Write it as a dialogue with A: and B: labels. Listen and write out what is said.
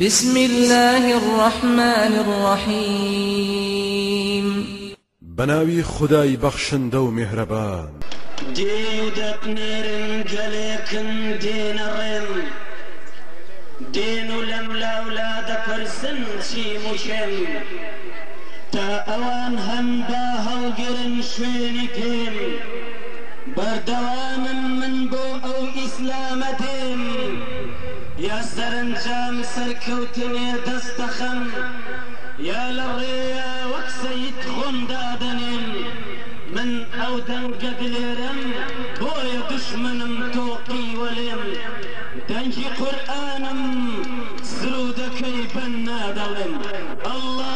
A: بسم الله الرحمن الرحيم.
B: بناوي خداي بخشن دو مهربان.
C: ديودت نيرن قليكن دين الرم دين لم لا أولاد فرسن شي مشم تا أوان هم باها وقرن شويني كيم بردوام من بو أو إسلامتهم يا سرنجام سركوتني دستخم. يا لريا وكسيت خندادنين من أودن قدليرم بويا دشمنم توقي وليم. دنجي قرآنم سرودك يبنى دلم الله